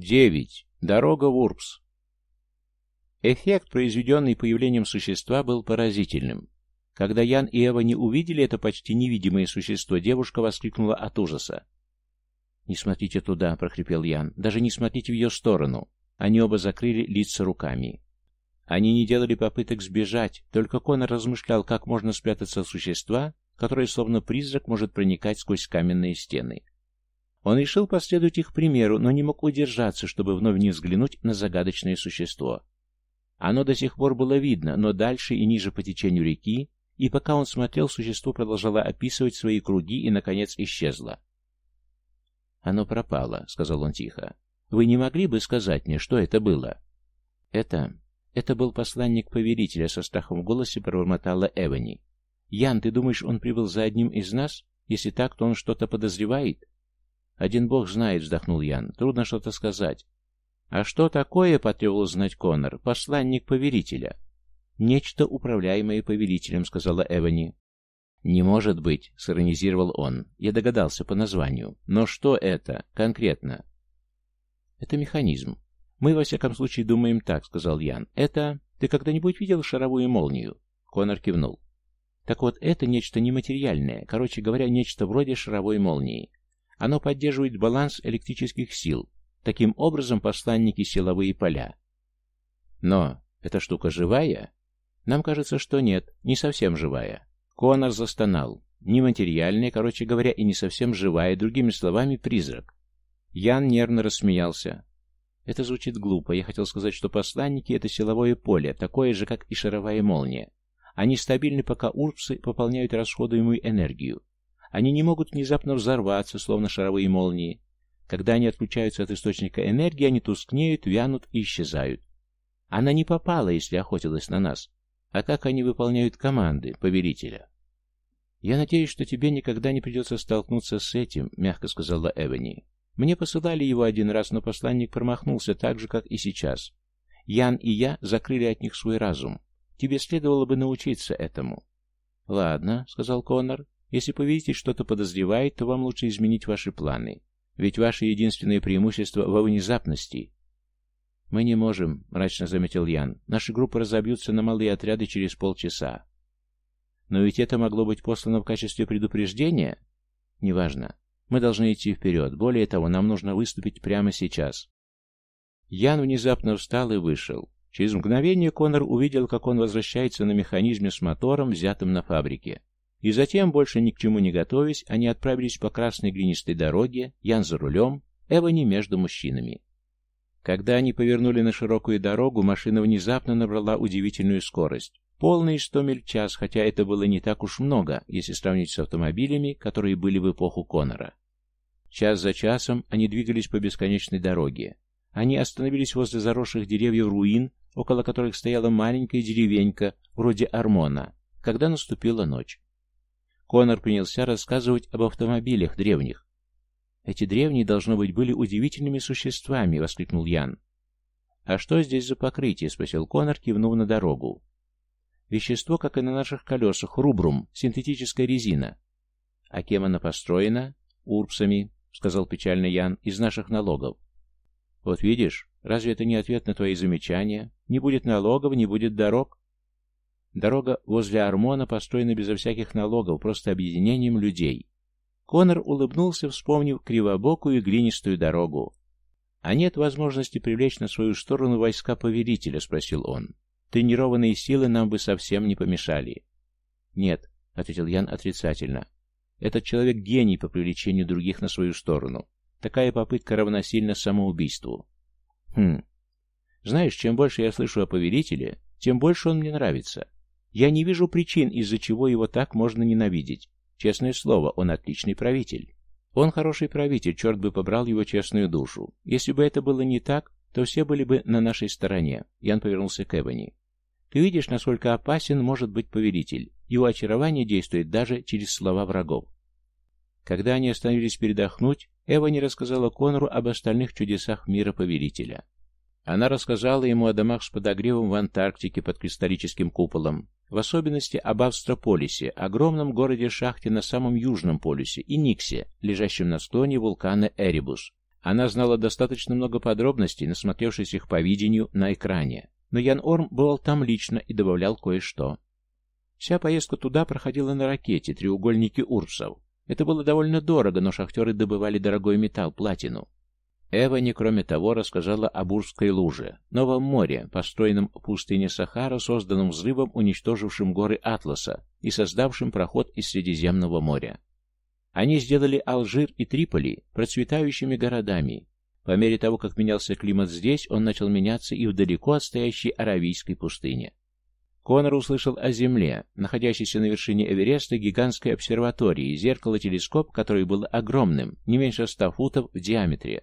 Девять. Дорога в Урбс. Эффект, произведенный появлением существа, был поразительным. Когда Ян и Эва не увидели это почти невидимое существо, девушка воскликнула от ужаса. «Не смотрите туда», — прохрипел Ян. «Даже не смотрите в ее сторону». Они оба закрыли лица руками. Они не делали попыток сбежать, только Конор размышлял, как можно спрятаться от существа, которое, словно призрак, может проникать сквозь каменные стены. Он решил последовать их примеру, но не мог удержаться, чтобы вновь не взглянуть на загадочное существо. Оно до сих пор было видно, но дальше и ниже по течению реки, и пока он смотрел, существо продолжало описывать свои круги и, наконец, исчезло. «Оно пропало», — сказал он тихо. «Вы не могли бы сказать мне, что это было?» «Это... это был посланник повелителя», — со страхом в голосе пробормотала Эвани. «Ян, ты думаешь, он прибыл за одним из нас? Если так, то он что-то подозревает?» «Один бог знает», — вздохнул Ян. «Трудно что-то сказать». «А что такое?» — потребовал знать Коннор. «Посланник повелителя». «Нечто, управляемое повелителем», — сказала Эвани. «Не может быть», — сиронизировал он. «Я догадался по названию. Но что это конкретно?» «Это механизм. Мы, во всяком случае, думаем так», — сказал Ян. «Это... Ты когда-нибудь видел шаровую молнию?» Конор кивнул. «Так вот, это нечто нематериальное, короче говоря, нечто вроде шаровой молнии. Оно поддерживает баланс электрических сил. Таким образом, посланники силовые поля. Но эта штука живая? Нам кажется, что нет, не совсем живая. Конор застонал. Нематериальная, короче говоря, и не совсем живая, другими словами, призрак. Ян нервно рассмеялся. Это звучит глупо. Я хотел сказать, что посланники — это силовое поле, такое же, как и шаровая молния. Они стабильны, пока урпсы пополняют расходуемую энергию. Они не могут внезапно взорваться, словно шаровые молнии. Когда они отключаются от источника энергии, они тускнеют, вянут и исчезают. Она не попала, если охотилась на нас. А как они выполняют команды повелителя? «Я надеюсь, что тебе никогда не придется столкнуться с этим», — мягко сказала Эвани. «Мне посылали его один раз, но посланник промахнулся так же, как и сейчас. Ян и я закрыли от них свой разум. Тебе следовало бы научиться этому». «Ладно», — сказал Коннор. Если повелитель что-то подозревает, то вам лучше изменить ваши планы. Ведь ваше единственное преимущество во внезапности. Мы не можем, мрачно заметил Ян. Наши группы разобьются на малые отряды через полчаса. Но ведь это могло быть послано в качестве предупреждения? Неважно. Мы должны идти вперед. Более того, нам нужно выступить прямо сейчас. Ян внезапно встал и вышел. Через мгновение Конор увидел, как он возвращается на механизме с мотором, взятым на фабрике. И затем, больше ни к чему не готовясь, они отправились по красной глинистой дороге, Ян за рулем, Эвани между мужчинами. Когда они повернули на широкую дорогу, машина внезапно набрала удивительную скорость. Полные 100 миль в час, хотя это было не так уж много, если сравнить с автомобилями, которые были в эпоху Коннора. Час за часом они двигались по бесконечной дороге. Они остановились возле заросших деревьев руин, около которых стояла маленькая деревенька, вроде Армона, когда наступила ночь. Конор принялся рассказывать об автомобилях древних. «Эти древние, должно быть, были удивительными существами», — воскликнул Ян. «А что здесь за покрытие?» — спросил Конор, кивнув на дорогу. «Вещество, как и на наших колесах, рубрум, синтетическая резина». «А кем она построена?» «Урбсами», — сказал печально Ян, — «из наших налогов». «Вот видишь, разве это не ответ на твои замечания? Не будет налогов, не будет дорог. Дорога возле Армона построена безо всяких налогов, просто объединением людей. Конор улыбнулся, вспомнив кривобокую глинистую дорогу. «А нет возможности привлечь на свою сторону войска повелителя?» — спросил он. «Тренированные силы нам бы совсем не помешали». «Нет», — ответил Ян отрицательно. «Этот человек гений по привлечению других на свою сторону. Такая попытка равносильна самоубийству». «Хм. Знаешь, чем больше я слышу о повелителе, тем больше он мне нравится. Я не вижу причин, из-за чего его так можно ненавидеть. Честное слово, он отличный правитель. Он хороший правитель, черт бы побрал его честную душу. Если бы это было не так, то все были бы на нашей стороне. Ян повернулся к Эбони. Ты видишь, насколько опасен может быть повелитель. Его очарование действует даже через слова врагов. Когда они остановились передохнуть, Эвани рассказала Конору об остальных чудесах мира повелителя. Она рассказала ему о домах с подогревом в Антарктике под кристаллическим куполом, в особенности об Австрополисе, огромном городе-шахте на самом южном полюсе, и Никсе, лежащем на склоне вулкана Эребус. Она знала достаточно много подробностей, насмотревшись их по видению на экране, но Ян Орм бывал там лично и добавлял кое-что. Вся поездка туда проходила на ракете, треугольнике Урбсов. Это было довольно дорого, но шахтеры добывали дорогой металл, платину. Эвани, кроме того, рассказала о Бурской луже, новом море, построенном в пустыне Сахара, созданном взрывом, уничтожившим горы Атласа и создавшим проход из Средиземного моря. Они сделали Алжир и Триполи процветающими городами. По мере того, как менялся климат здесь, он начал меняться и в далеко отстоящей Аравийской пустыне. Конор услышал о Земле, находящейся на вершине Эвереста, гигантской обсерватории, зеркало-телескоп, который был огромным, не меньше ста футов в диаметре,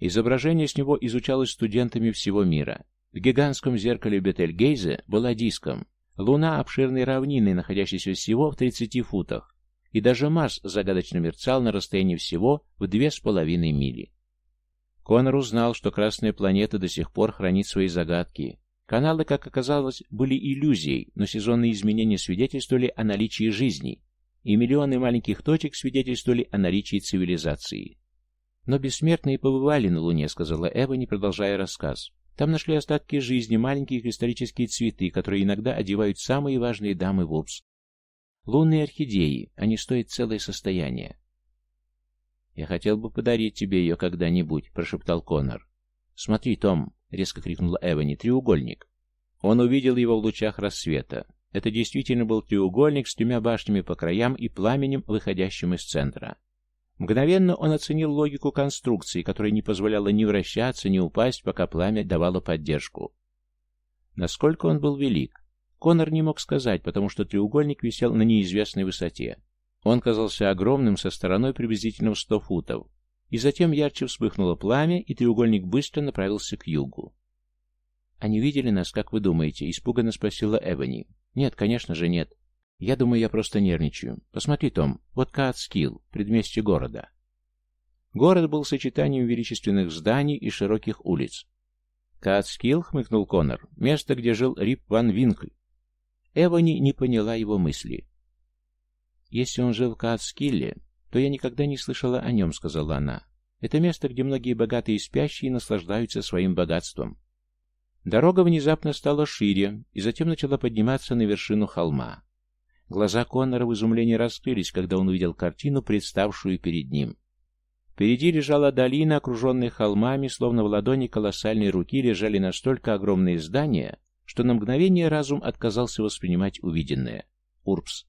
Изображение с него изучалось студентами всего мира. В гигантском зеркале Бетельгейзе была диском. Луна обширной равнины, находящейся всего в 30 футах. И даже Марс загадочно мерцал на расстоянии всего в две с половиной мили. Конор узнал, что Красная планета до сих пор хранит свои загадки. Каналы, как оказалось, были иллюзией, но сезонные изменения свидетельствовали о наличии жизни, и миллионы маленьких точек свидетельствовали о наличии цивилизации. «Но бессмертные побывали на Луне», — сказала Эва, не продолжая рассказ. «Там нашли остатки жизни, маленькие кристаллические цветы, которые иногда одевают самые важные дамы Вурбс. Лунные орхидеи, они стоят целое состояние». «Я хотел бы подарить тебе ее когда-нибудь», — прошептал Конор. «Смотри, Том», — резко крикнула Эвани, — «треугольник». Он увидел его в лучах рассвета. Это действительно был треугольник с тремя башнями по краям и пламенем, выходящим из центра. Мгновенно он оценил логику конструкции, которая не позволяла ни вращаться, ни упасть, пока пламя давало поддержку. Насколько он был велик, Конор не мог сказать, потому что треугольник висел на неизвестной высоте. Он казался огромным со стороной приблизительно в сто футов. И затем ярче вспыхнуло пламя, и треугольник быстро направился к югу. «Они видели нас, как вы думаете?» — испуганно спросила Эвани. «Нет, конечно же нет. Я думаю, я просто нервничаю. Посмотри, Том, вот Каатскилл, предместье города. Город был сочетанием величественных зданий и широких улиц. Каатскилл, хмыкнул Конор, место, где жил Рип Ван Винкль. Эвани не поняла его мысли. Если он жил в Каатскилле, то я никогда не слышала о нем, сказала она. Это место, где многие богатые спящие наслаждаются своим богатством. Дорога внезапно стала шире и затем начала подниматься на вершину холма. Глаза Коннора в изумлении раскрылись, когда он увидел картину, представшую перед ним. Впереди лежала долина, окруженная холмами, словно в ладони колоссальной руки лежали настолько огромные здания, что на мгновение разум отказался воспринимать увиденное. Урбс.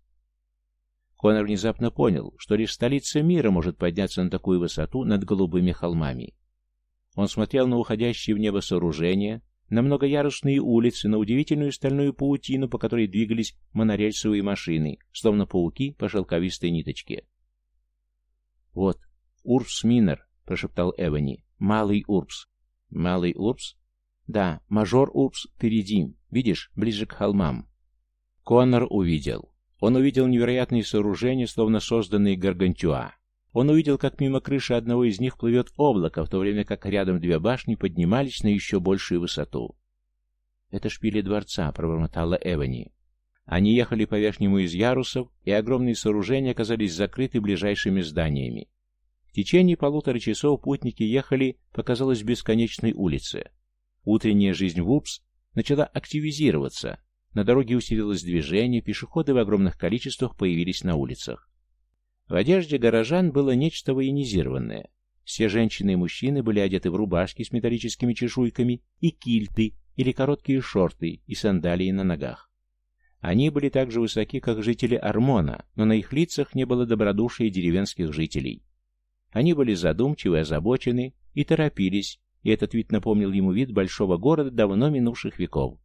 Конор внезапно понял, что лишь столица мира может подняться на такую высоту над голубыми холмами. Он смотрел на уходящие в небо сооружения, на многоярусные улицы, на удивительную стальную паутину, по которой двигались монорельсовые машины, словно пауки по шелковистой ниточке. «Вот, Урбс Минер», — прошептал Эвани. «Малый Урбс». «Малый Урбс?» «Да, мажор Урбс впереди, видишь, ближе к холмам». Коннор увидел. Он увидел невероятные сооружения, словно созданные Гаргантюа. Он увидел, как мимо крыши одного из них плывет облако, в то время как рядом две башни поднимались на еще большую высоту. «Это шпили дворца», — пробормотала Эвани. Они ехали по верхнему из ярусов, и огромные сооружения оказались закрыты ближайшими зданиями. В течение полутора часов путники ехали по, казалось, бесконечной улице. Утренняя жизнь в Упс начала активизироваться. На дороге усилилось движение, пешеходы в огромных количествах появились на улицах. В одежде горожан было нечто военизированное. Все женщины и мужчины были одеты в рубашки с металлическими чешуйками и кильты или короткие шорты и сандалии на ногах. Они были так же высоки, как жители Армона, но на их лицах не было добродушия деревенских жителей. Они были задумчивы, озабочены и торопились, и этот вид напомнил ему вид большого города давно минувших веков.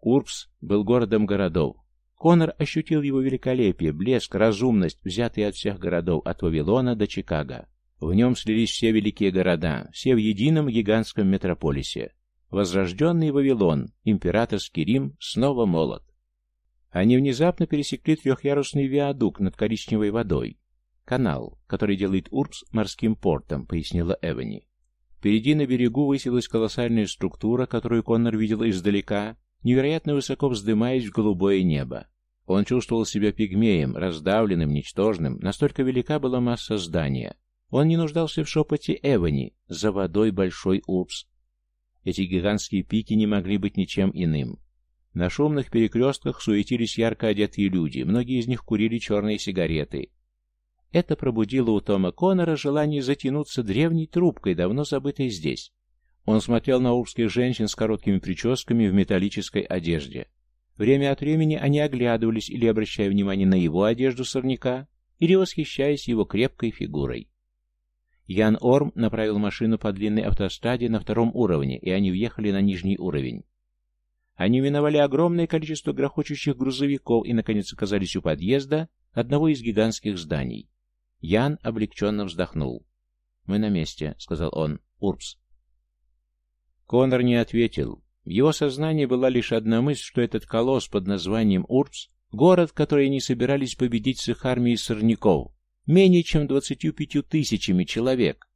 Урбс был городом городов, Конор ощутил его великолепие, блеск, разумность, взятые от всех городов, от Вавилона до Чикаго. В нем слились все великие города, все в едином гигантском метрополисе. Возрожденный Вавилон, императорский Рим, снова молод. Они внезапно пересекли трехъярусный виадук над коричневой водой. Канал, который делает Урбс морским портом, пояснила Эвани. Впереди на берегу высилась колоссальная структура, которую Коннор видел издалека, невероятно высоко вздымаясь в голубое небо. Он чувствовал себя пигмеем, раздавленным, ничтожным, настолько велика была масса здания. Он не нуждался в шепоте Эвани «За водой большой упс». Эти гигантские пики не могли быть ничем иным. На шумных перекрестках суетились ярко одетые люди, многие из них курили черные сигареты. Это пробудило у Тома Коннора желание затянуться древней трубкой, давно забытой здесь. Он смотрел на урских женщин с короткими прическами в металлической одежде. Время от времени они оглядывались или обращая внимание на его одежду сорняка, или восхищаясь его крепкой фигурой. Ян Орм направил машину по длинной автостраде на втором уровне, и они въехали на нижний уровень. Они миновали огромное количество грохочущих грузовиков и, наконец, оказались у подъезда одного из гигантских зданий. Ян облегченно вздохнул. «Мы на месте», — сказал он. «Урбс». Конор не ответил. В его сознании была лишь одна мысль, что этот колосс под названием Урбс — город, который они собирались победить с их армией сорняков, менее чем двадцатью пятью тысячами человек,